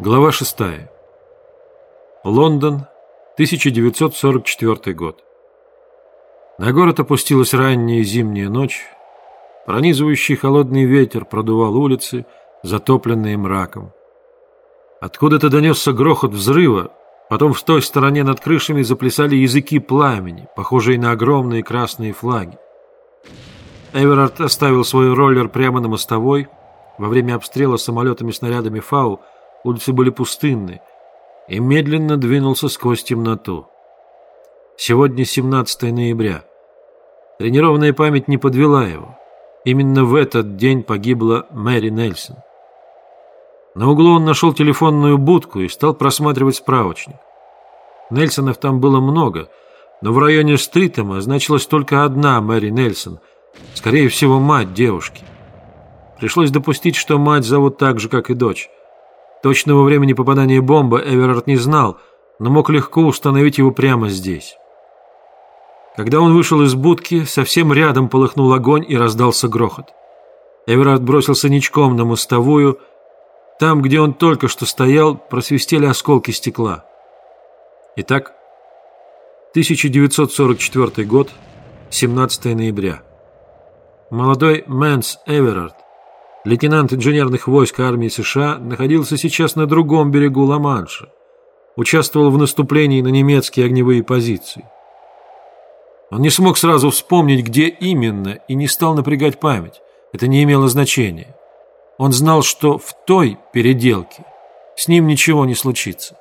Глава 6. Лондон, 1944 год. На город опустилась ранняя зимняя ночь. Пронизывающий холодный ветер продувал улицы, затопленные мраком. Откуда-то донесся грохот взрыва, потом в той стороне над крышами заплясали языки пламени, похожие на огромные красные флаги. Эверард оставил свой роллер прямо на мостовой. Во время обстрела самолетами-снарядами «Фау» улицы были пустынны, и медленно двинулся сквозь темноту. Сегодня 17 ноября. Тренированная память не подвела его. Именно в этот день погибла Мэри Нельсон. На углу он нашел телефонную будку и стал просматривать справочник. Нельсонов там было много, но в районе Стритема значилась только одна Мэри Нельсон, скорее всего, мать девушки. Пришлось допустить, что мать зовут так же, как и дочь. Точного времени попадания бомбы Эверард не знал, но мог легко установить его прямо здесь. Когда он вышел из будки, совсем рядом полыхнул огонь и раздался грохот. Эверард бросился ничком на мостовую. Там, где он только что стоял, просвистели осколки стекла. Итак, 1944 год, 17 ноября. Молодой Мэнс Эверард Лейтенант инженерных войск армии США находился сейчас на другом берегу Ла-Манша. Участвовал в наступлении на немецкие огневые позиции. Он не смог сразу вспомнить, где именно, и не стал напрягать память. Это не имело значения. Он знал, что в той переделке с ним ничего не случится.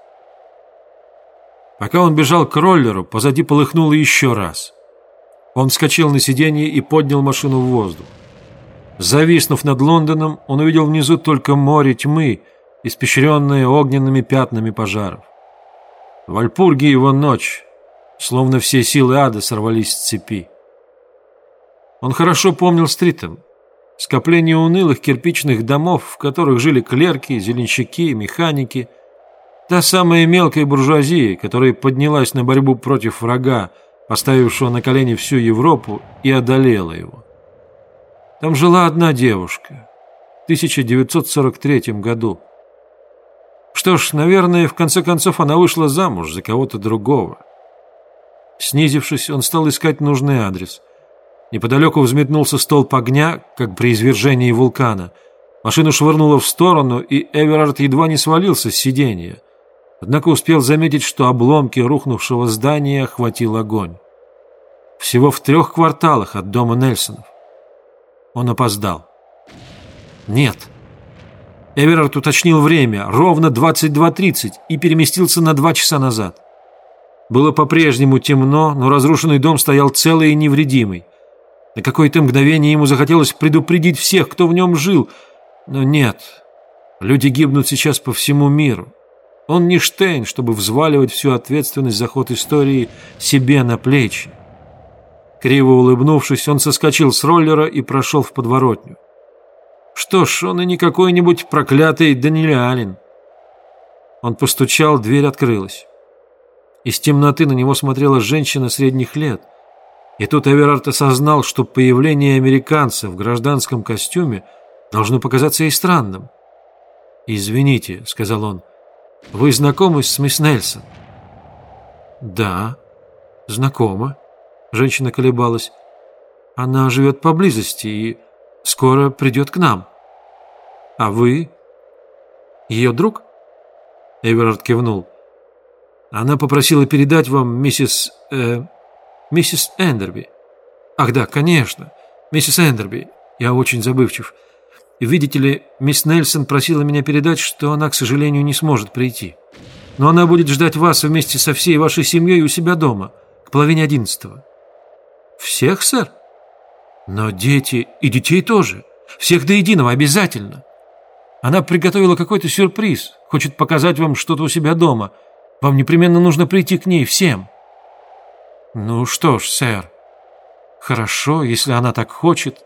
Пока он бежал к роллеру, позади полыхнуло еще раз. Он вскочил на сиденье и поднял машину в воздух. Зависнув над Лондоном, он увидел внизу только море тьмы, испещренное огненными пятнами пожаров. В Альпурге его ночь, словно все силы ада сорвались с цепи. Он хорошо помнил Стритом, скопление унылых кирпичных домов, в которых жили клерки, зеленщики, механики, та самая мелкая буржуазия, которая поднялась на борьбу против врага, поставившего на колени всю Европу и одолела его. Там жила одна девушка в 1943 году. Что ж, наверное, в конце концов она вышла замуж за кого-то другого. Снизившись, он стал искать нужный адрес. Неподалеку взметнулся столб огня, как при извержении вулкана. Машину швырнуло в сторону, и Эверард едва не свалился с сиденья. Однако успел заметить, что обломки рухнувшего здания охватил огонь. Всего в трех кварталах от дома Нельсонов. Он опоздал. Нет. Эверард уточнил время, ровно 22.30, и переместился на два часа назад. Было по-прежнему темно, но разрушенный дом стоял целый и невредимый. На какое-то мгновение ему захотелось предупредить всех, кто в нем жил. Но нет, люди гибнут сейчас по всему миру. Он не Штейн, чтобы взваливать всю ответственность за ход истории себе на плечи. Криво улыбнувшись, он соскочил с роллера и прошел в подворотню. Что ж, он и не какой-нибудь проклятый Данилиалин. Он постучал, дверь открылась. Из темноты на него смотрела женщина средних лет. И тут Эверард осознал, что появление американца в гражданском костюме должно показаться ей странным. «Извините», — сказал он, — «вы знакомы с мисс Нельсон?» «Да, знакома». Женщина колебалась. Она живет поблизости и скоро придет к нам. А вы? Ее друг? Эверард кивнул. Она попросила передать вам миссис... Э, миссис Эндерби. Ах да, конечно, миссис Эндерби. Я очень забывчив. Видите ли, мисс Нельсон просила меня передать, что она, к сожалению, не сможет прийти. Но она будет ждать вас вместе со всей вашей семьей у себя дома к половине одиннадцатого. «Всех, сэр?» «Но дети и детей тоже. Всех до единого, обязательно. Она приготовила какой-то сюрприз, хочет показать вам что-то у себя дома. Вам непременно нужно прийти к ней всем». «Ну что ж, сэр, хорошо, если она так хочет.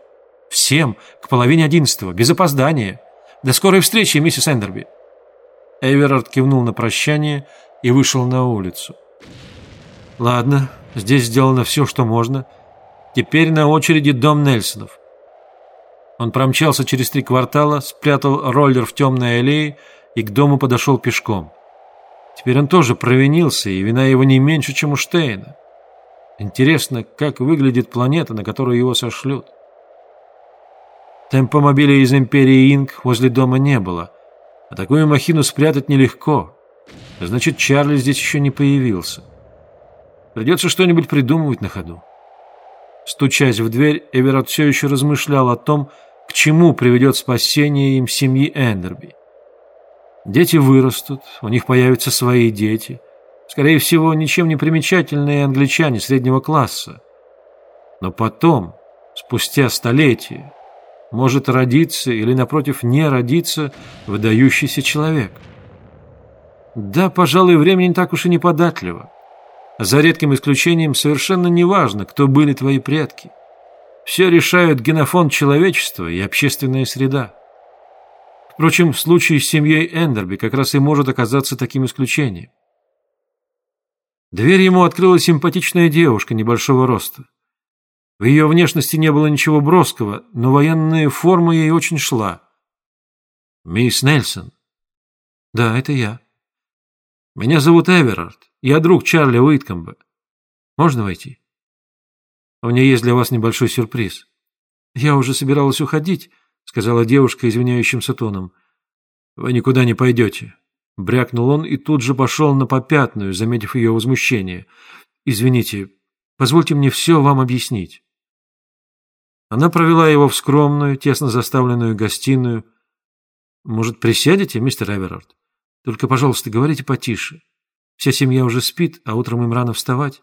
Всем, к половине одиннадцатого, без опоздания. До скорой встречи, миссис Эндерби». Эверард кивнул на прощание и вышел на улицу. «Ладно, здесь сделано все, что можно». Теперь на очереди дом Нельсонов. Он промчался через три квартала, спрятал роллер в темной аллее и к дому подошел пешком. Теперь он тоже провинился, и вина его не меньше, чем у Штейна. Интересно, как выглядит планета, на которую его сошлют. Темпомобиля из Империи Инк возле дома не было, а такую махину спрятать нелегко. Значит, Чарли здесь еще не появился. Придется что-нибудь придумывать на ходу. Стучась в дверь, Эверот все еще размышлял о том, к чему приведет спасение им семьи Эндерби. Дети вырастут, у них появятся свои дети. Скорее всего, ничем не примечательные англичане среднего класса. Но потом, спустя столетия, может родиться или, напротив, не родиться выдающийся человек. Да, пожалуй, время не так уж и неподатливо. За редким исключением совершенно не важно, кто были твои предки. Все решают генофонд человечества и общественная среда. Впрочем, в случае с семьей Эндерби как раз и может оказаться таким исключением. Дверь ему открыла симпатичная девушка небольшого роста. В ее внешности не было ничего броского, но военная форма ей очень шла. «Мисс Нельсон?» «Да, это я». «Меня зовут Эверард. Я друг Чарли Уиткомба. Можно войти? У меня есть для вас небольшой сюрприз. Я уже собиралась уходить, сказала девушка извиняющимся тоном. Вы никуда не пойдете. Брякнул он и тут же пошел на попятную, заметив ее возмущение. «Извините, позвольте мне все вам объяснить». Она провела его в скромную, тесно заставленную гостиную. «Может, присядете, мистер Эверард? Только, пожалуйста, говорите потише. Вся семья уже спит, а утром им рано вставать.